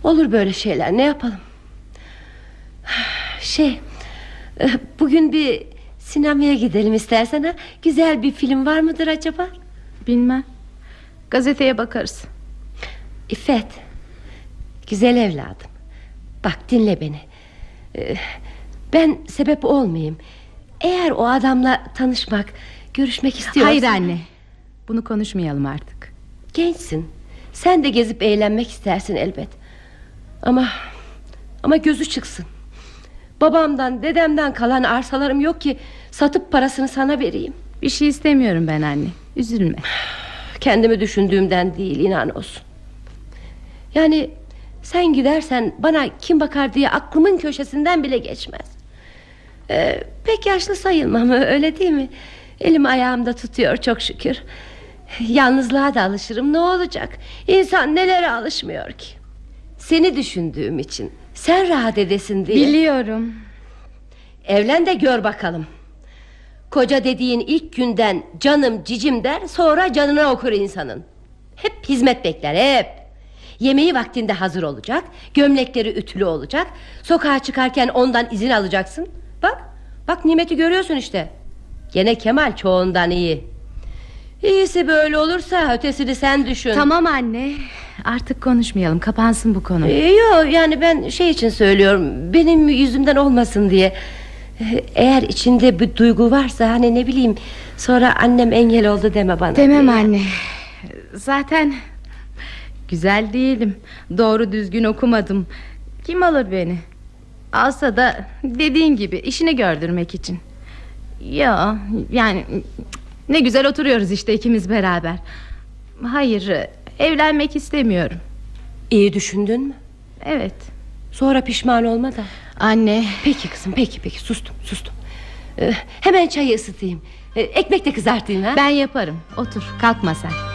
Olur böyle şeyler ne yapalım. Şey e, bugün bir sinemaya gidelim istersen ha. Güzel bir film var mıdır acaba? Bilmem. Gazeteye bakarız. İffet. Güzel evladım. Bak dinle beni. Ee, Ben sebep olmayayım. Eğer o adamla tanışmak, görüşmek istiyorsan... Hayır anne. Bunu konuşmayalım artık. Gençsin. Sen de gezip eğlenmek istersin elbet. Ama ama gözü çıksın. Babamdan, dedemden kalan arsalarım yok ki satıp parasını sana vereyim. Bir şey istemiyorum ben anne. Üzülme. Kendimi düşündüğümden değil inan olsun. Yani sen gidersen bana kim bakar diye aklımın köşesinden bile geçmez. Ee, pek yaşlı sayılmam öyle değil mi? Elim ayağımda tutuyor çok şükür. Yalnızlığa da alışırım ne olacak? İnsan nelere alışmıyor ki? Seni düşündüğüm için sen rahat edesin diye. Biliyorum. Evlen de gör bakalım. Koca dediğin ilk günden canım cicim der sonra canına okur insanın. Hep hizmet bekler hep. Yemeği vaktinde hazır olacak. Gömlekleri ütülü olacak. Sokağa çıkarken ondan izin alacaksın. Bak bak nimeti görüyorsun işte. Gene Kemal çoğundan iyi. İyisi böyle olursa ötesini sen düşün. Tamam anne. Artık konuşmayalım. Kapansın bu konu. Ee, Yok yani ben şey için söylüyorum. Benim yüzümden olmasın diye. Eğer içinde bir duygu varsa hani ne bileyim sonra annem engel oldu deme bana. Demem diye. anne. Zaten güzel değilim. Doğru düzgün okumadım. Kim alır beni? Alsa da dediğin gibi işini gördürmek için. Ya yani ne güzel oturuyoruz işte ikimiz beraber. Hayır evlenmek istemiyorum. İyi düşündün mü? Evet. Sonra pişman olma da. Anne Peki kızım peki peki sustum sustum. Ee, hemen çayı ısıtayım. Ee, ekmek de kızartayım ha. ben yaparım. Otur kalkma sen.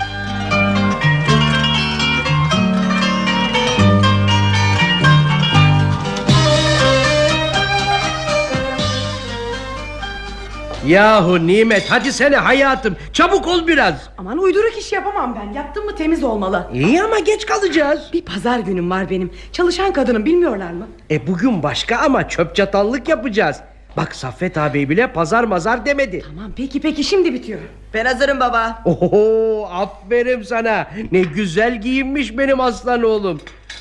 Yahu Nimet hadi sene hayatım çabuk ol biraz. Aman uyduruk iş yapamam ben Yaptım mı temiz olmalı İyi ama geç kalacağız. Bir pazar günüm var benim Çalışan kadınım bilmiyorlar mı E bugün başka ama çöp çatallık yapacağız. Bak Saffet abi bile pazar mazar demedi. Tamam peki peki şimdi bitiyor Ben hazırım baba. Oho aferin sana. Ne güzel giyinmiş benim aslan oğlum.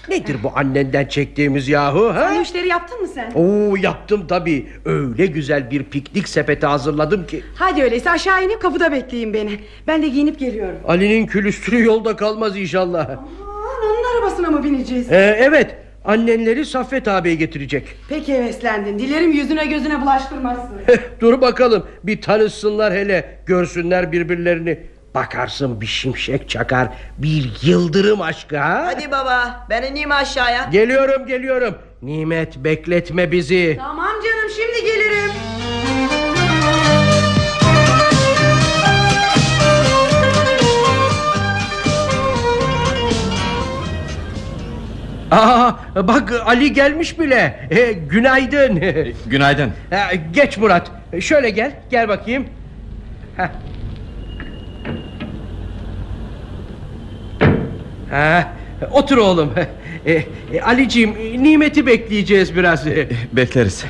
Nedir bu annenden çektiğimiz yahu ha? Müşteri yaptın mı sen Oo yaptım tabii. Öyle güzel bir piknik sepeti hazırladım ki. Hadi öyleyse aşağı inip kapıda bekleyin beni Ben de giyinip geliyorum Ali'nin külüstürü yolda kalmaz inşallah. Aman onun arabasına mı bineceğiz Ee, evet annenleri Saffet abiye getirecek. Peki heveslendin Dilerim yüzüne gözüne bulaştırmazsın Dur bakalım bir tanışsınlar hele görsünler birbirlerini. Bakarsın bir şimşek çakar bir yıldırım aşkı ha? Hadi baba ben ineyim aşağıya. Geliyorum geliyorum. Nimet bekletme bizi. Tamam canım şimdi gelirim bak Ali gelmiş bile. E, günaydın. Günaydın. E, geç Murat. Şöyle gel. Gel bakayım. Heh. Ha, otur oğlum. E, e, Aliciğim, e, nimeti bekleyeceğiz biraz. E, Bekleriz.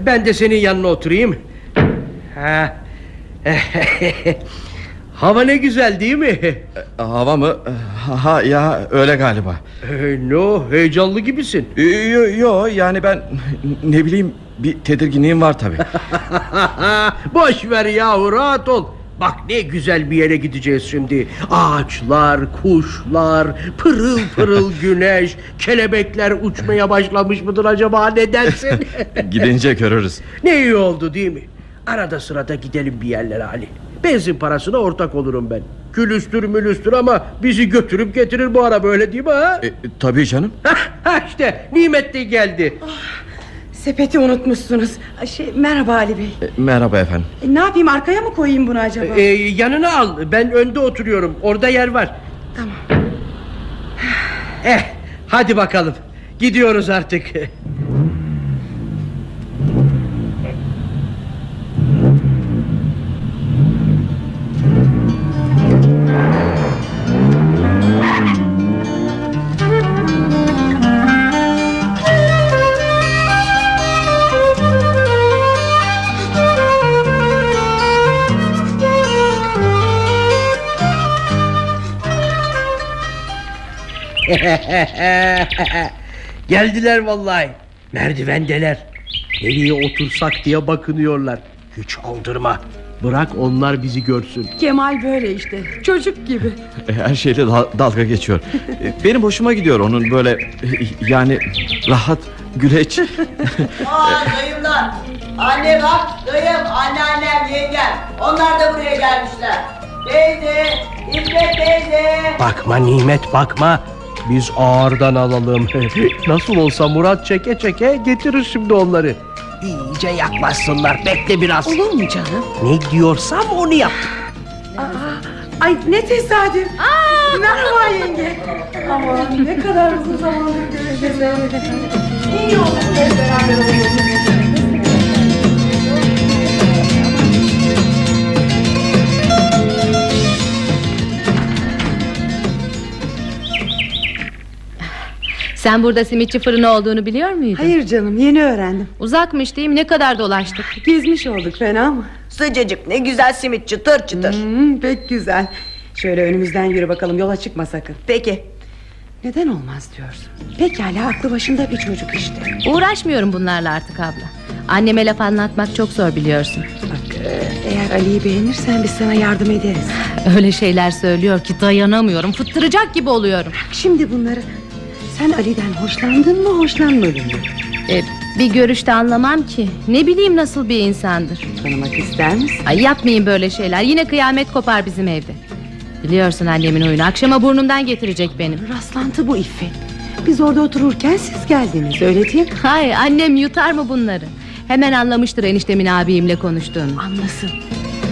ben de senin yanına oturayım. Ha. Hava ne güzel değil mi? Hava mı? Ha, ya öyle galiba. E, ne o heyecanlı gibisin. Yo, yo yani ben ne bileyim bir tedirginliğim var tabi. Boş ver yahu rahat ol. Bak ne güzel bir yere gideceğiz şimdi. Ağaçlar, kuşlar, pırıl pırıl güneş, kelebekler uçmaya başlamış mıdır acaba ne dersin? Gidince görürüz. ne iyi oldu değil mi? Arada sırada gidelim bir yerlere Ali. Benzin parasına ortak olurum ben. Külüstür mülüstür ama bizi götürüp getirir bu ara böyle değil mi ha? E, tabii canım. Hah işte nimet de geldi. Sepeti unutmuşsunuz şey, Merhaba Ali Bey E, merhaba efendim. E, Ne yapayım arkaya mı koyayım bunu acaba Ee, yanına al ben önde oturuyorum orada yer var. Tamam Eh hadi bakalım gidiyoruz artık. Geldiler vallahi. Merdivendeler. Nereye otursak diye bakınıyorlar. Hiç aldırma. Bırak onlar bizi görsün. Kemal böyle işte çocuk gibi E, Her şeyle dal- dalga geçiyor. E, Benim hoşuma gidiyor onun böyle e, yani rahat güleç. Aa dayımlar. Anne bak dayım, anneannem, yengem. Onlar da buraya gelmişler. Teyze, İffet teyze. Bakma nimet bakma. Biz ağırdan alalım. Nasıl olsa Murat çeke çeke getirir şimdi onları. İyice yaklaşsınlar. Bekle biraz. Olur mu canım Ne diyorsam onu yap. Ay ne tesadüf Merhaba yenge Aman ne kadar uzun zamandır görüşeceğiz İyi oldu hep beraber olalım Sen burada simitçi fırını olduğunu biliyor muydun? Hayır canım yeni öğrendim Uzakmış değil mi? Ne kadar dolaştık. Gezmiş olduk fena mı? Sıcacık ne güzel simit çıtır çıtır. Hmm, pek güzel Şöyle önümüzden yürü bakalım yola çıkma sakın Peki. Neden olmaz diyorsun Pekala aklı başında bir çocuk işte Uğraşmıyorum bunlarla artık abla. Anneme laf anlatmak çok zor biliyorsun. Bak eğer Ali'yi beğenirsen biz sana yardım ederiz Öyle şeyler söylüyor ki dayanamıyorum. Fıttıracak gibi oluyorum. Şimdi bunları Sen Ali'den hoşlandın mı hoşlanmadın mı E, bir görüşte anlamam ki. Ne bileyim nasıl bir insandır. Tanımak ister misin Ay yapmayın böyle şeyler. Yine kıyamet kopar bizim evde. Biliyorsun annemin oyunu. Akşama burnumdan getirecek benim. Rastlantı bu İffet Biz orada otururken siz geldiniz öyle değil mi Hay annem yutar mı bunları? Hemen anlamıştır eniştemin abimle konuştuğunu. Anlasın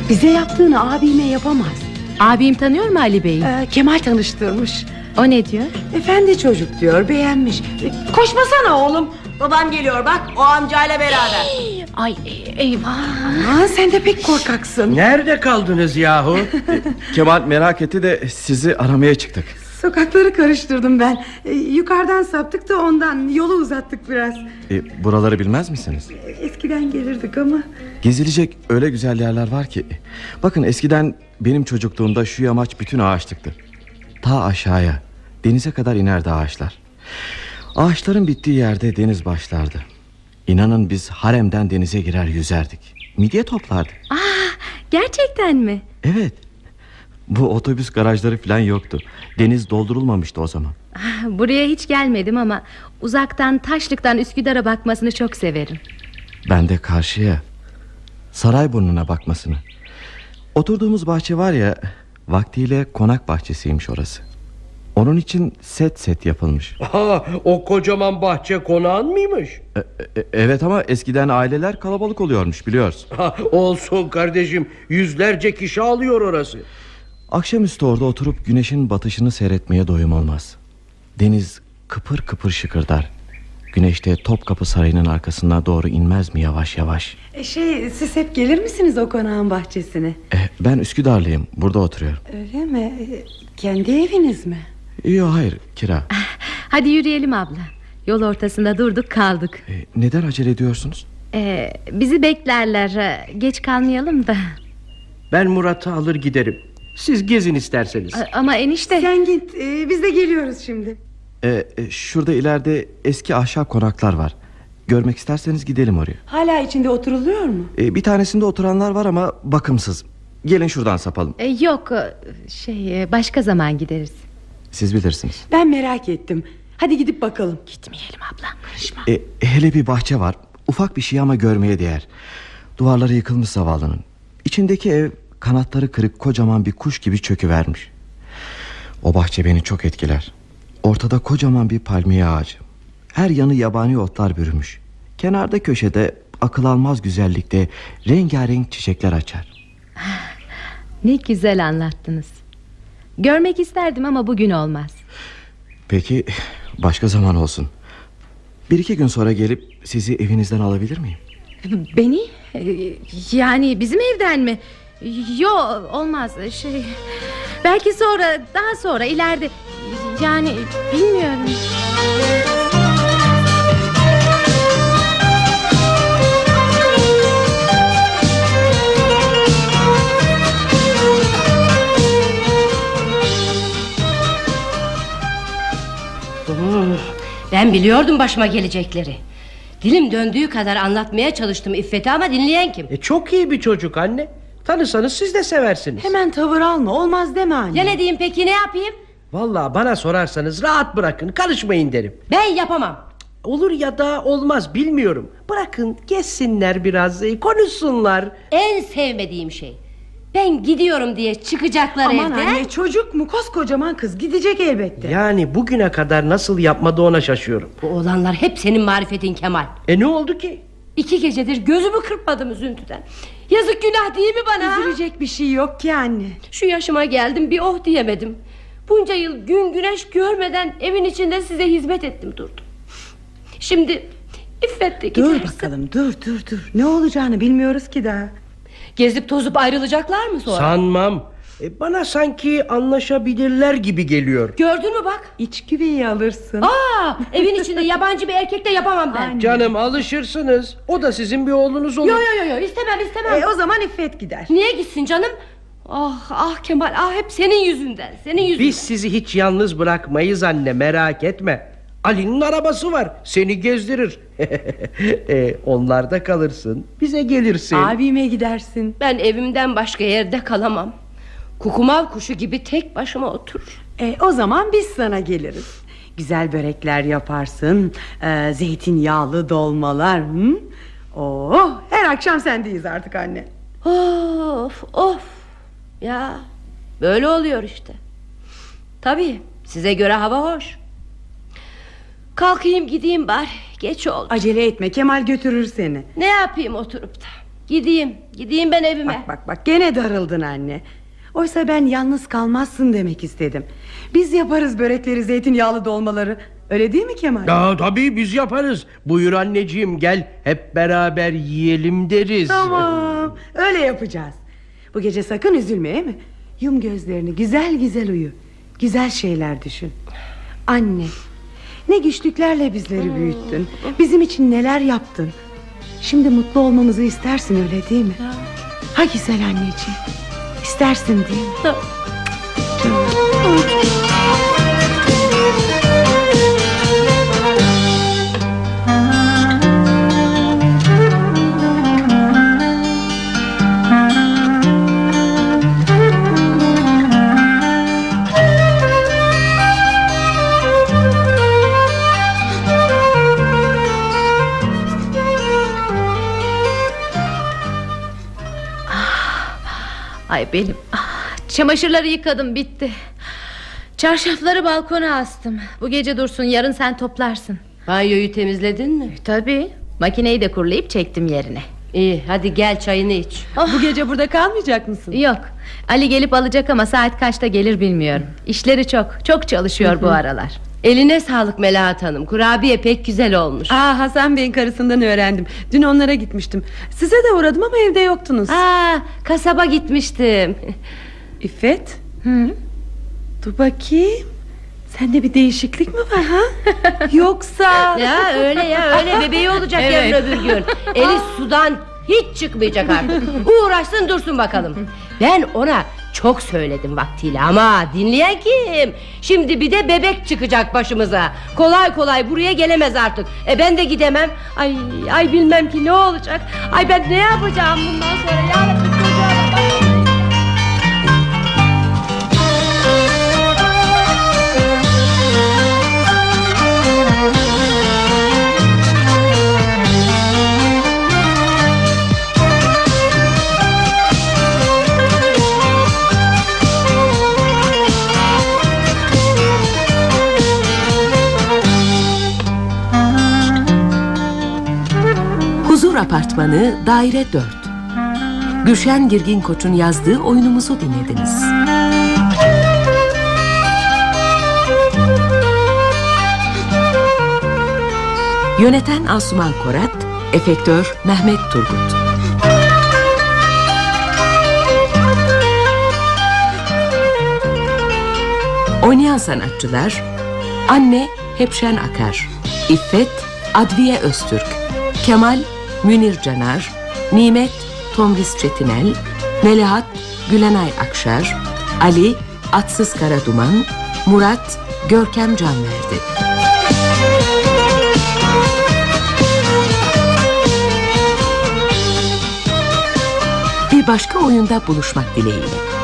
Bize yaptığını abime yapamaz Abim tanıyor mu Ali Bey'i? Ee, Kemal tanıştırmış O ne diyor? Efendi çocuk diyor beğenmiş Koşmasana oğlum Babam geliyor bak o amcayla beraber. Ay eyvah. Aa, sen de pek korkaksın Nerede kaldınız yahu? Kemal merak etti de sizi aramaya çıktık. Sokakları karıştırdım ben Ee, Yukarıdan saptık da ondan Yolu uzattık biraz E, buraları bilmez misiniz? Eskiden gelirdik ama Gezilecek öyle güzel yerler var ki. Bakın eskiden benim çocukluğumda şu yamaç bütün ağaçlıktı. Ta aşağıya denize kadar inerdi ağaçlar. Ağaçların bittiği yerde deniz başlardı. İnanın biz haremden denize girer yüzerdik. Midye toplardık. Gerçekten mi? Evet. Bu otobüs garajları falan yoktu. Deniz doldurulmamıştı o zaman. Ah, Buraya hiç gelmedim ama uzaktan Taşlık'tan Üsküdar'a bakmasını çok severim. Ben de karşıya Sarayburnu'na bakmasını. Oturduğumuz bahçe var ya vaktiyle konak bahçesiymiş orası. Onun için set set yapılmış. Aha, o kocaman bahçe konağın mıymış? E, e, evet ama eskiden aileler kalabalık oluyormuş biliyoruz. Ha, olsun kardeşim yüzlerce kişi alıyor orası. Akşamüstü orada oturup güneşin batışını seyretmeye doyum olmaz. Deniz kıpır kıpır şıkırdar. Güneşte Topkapı Sarayı'nın arkasına doğru inmez mi yavaş yavaş? E, Şey siz hep gelir misiniz o konağın bahçesine E, ben Üsküdarlıyım burada oturuyorum. Öyle mi E, Kendi eviniz mi Yok hayır kira. Hadi yürüyelim abla. Yol ortasında durduk kaldık. E, neden acele ediyorsunuz? Ee, bizi beklerler. Ee, Geç kalmayalım da. Ben Murat'ı alır giderim. Siz gezin isterseniz. A- Ama enişte. Sen git e, biz de geliyoruz şimdi E, e, şurada ileride eski ahşap konaklar var. Görmek isterseniz gidelim oraya. Hala içinde oturuluyor mu E, bir tanesinde oturanlar var ama bakımsız. Gelin şuradan sapalım. Ee, yok e, şey e, başka zaman gideriz. Siz bilirsiniz. Ben merak ettim Hadi gidip bakalım Gitmeyelim abla. Karışma. E, hele bir bahçe var. Ufak bir şey ama görmeye değer. Duvarları yıkılmış zavallının. İçindeki ev kanatları kırık kocaman bir kuş gibi çöküvermiş. O bahçe beni çok etkiler. Ortada kocaman bir palmiye ağacı. Her yanı yabani otlar bürümüş. Kenarda köşede akıl almaz güzellikte rengarenk çiçekler açar. Ne güzel anlattınız. Görmek isterdim ama bugün olmaz. Peki başka zaman olsun. Bir iki gün sonra gelip sizi evinizden alabilir miyim? Beni? Yani bizim evden mi? Yok olmaz şey. Belki sonra daha sonra ileride yani bilmiyorum. Ben biliyordum başıma gelecekleri. Dilim döndüğü kadar anlatmaya çalıştım İffet'e ama dinleyen kim? E, çok iyi bir çocuk anne. Tanısanız siz de seversiniz. Hemen tavır alma olmaz deme anne Ya ne diyeyim peki ne yapayım? Vallahi bana sorarsanız rahat bırakın karışmayın derim. Ben yapamam. Olur ya da olmaz bilmiyorum. Bırakın gezsinler biraz e, konuşsunlar. En sevmediğim şey. Ben gidiyorum diye çıkacaklar Aman evden. anne çocuk mu koskocaman kız gidecek elbette Yani bugüne kadar nasıl yapmadı ona şaşıyorum. Bu olanlar hep senin marifetin Kemal. E ne oldu ki? İki gecedir gözümü kırpmadım üzüntüden. Yazık günah değil mi bana? Üzülecek bir şey yok ki anne Şu yaşıma geldim bir oh diyemedim. Bunca yıl gün güneş görmeden evin içinde size hizmet ettim durdum. Şimdi İffet de Dur bakalım dur dur dur Ne olacağını bilmiyoruz ki daha gezip tozup ayrılacaklar mı sonra? Sanmam. E, bana sanki anlaşabilirler gibi geliyor. Gördün mü bak? İç güveyi alırsın. Aa, evin içinde yabancı bir erkekle yapamam ben. Canım alışırsınız. O da sizin bir oğlunuz olur. Yo yo yo yo istemem istemem. E, o zaman İffet gider. Niye gitsin canım? Ah ah Kemal ah hep senin yüzünden. Senin yüzünden. Biz sizi hiç yalnız bırakmayız anne merak etme. Ali'nin arabası var. Seni gezdirir. e, onlarda kalırsın. Bize gelirsin. Abime gidersin. Ben evimden başka yerde kalamam. Kukumav kuşu gibi tek başıma otur. E, o zaman biz sana geliriz. Güzel börekler yaparsın. E, zeytinyağlı dolmalar. Hı? Oh, her akşam sendeyiz artık anne. Of of. Ya böyle oluyor işte. Tabii size göre hava hoş. Kalkayım gideyim bari. Geç oldu. Acele etme Kemal götürür seni. Ne yapayım oturup da? Gideyim. Gideyim ben evime. Bak bak bak gene darıldın anne. Oysa ben yalnız kalmazsın demek istedim. Biz yaparız börekleri zeytinyağlı dolmaları. Öyle değil mi Kemal? Ya, tabii biz yaparız. Buyur anneciğim gel hep beraber yiyelim deriz. Tamam öyle yapacağız. Bu gece sakın üzülme değil mi? Yum gözlerini güzel güzel uyu. Güzel şeyler düşün. Anne ne güçlüklerle bizleri büyüttün. Bizim için neler yaptın. Şimdi mutlu olmamızı istersin öyle değil mi? Ha güzel anneciğim. İstersin değil mi? Ay benim. Ah, Çamaşırları yıkadım bitti. Çarşafları balkona astım. Bu gece dursun yarın sen toplarsın. Banyoyu temizledin mi? Tabii. Makineyi de kurulayıp çektim yerine. İyi hadi gel çayını iç. Bu gece burada kalmayacak mısın? Yok. Ali gelip alacak ama saat kaçta gelir bilmiyorum. İşleri çok çok çalışıyor bu aralar Eline sağlık Melahat Hanım. Kurabiye pek güzel olmuş. Aa, Hasan Bey'in karısından öğrendim. Dün onlara gitmiştim. Size de uğradım ama evde yoktunuz. Aa, kasaba gitmiştim. İffet. Hı? Dur bakayım. Sende bir değişiklik mi var ha? Yoksa... Ya öyle ya öyle bebeği olacak Evet. yarın öbür gün. Eli sudan hiç çıkmayacak artık. Uğraşsın dursun bakalım. Ben ona çok söyledim vaktiyle ama dinleyen kim? Şimdi bir de bebek çıkacak başımıza. Kolay kolay buraya gelemez artık. E ben de gidemem. Ay ay bilmem ki ne olacak. Ay ben ne yapacağım bundan sonra? Ya Rabbi, çocuğa bak. Apartmanı Daire 4 Gülşen Girgin Koç'un yazdığı oyunumuzu dinlediniz. Yöneten Asuman Korat, efektör Mehmet Turgut. Oynayan sanatçılar Anne Hepşen Akar İffet Adviye Öztürk Kemal Münir Canar Nimet Tomris Çetinel Melahat Gülenay Akşar Ali Atsız Karaduman Murat Görkem Canverdi Bir başka oyunda buluşmak dileğiyle.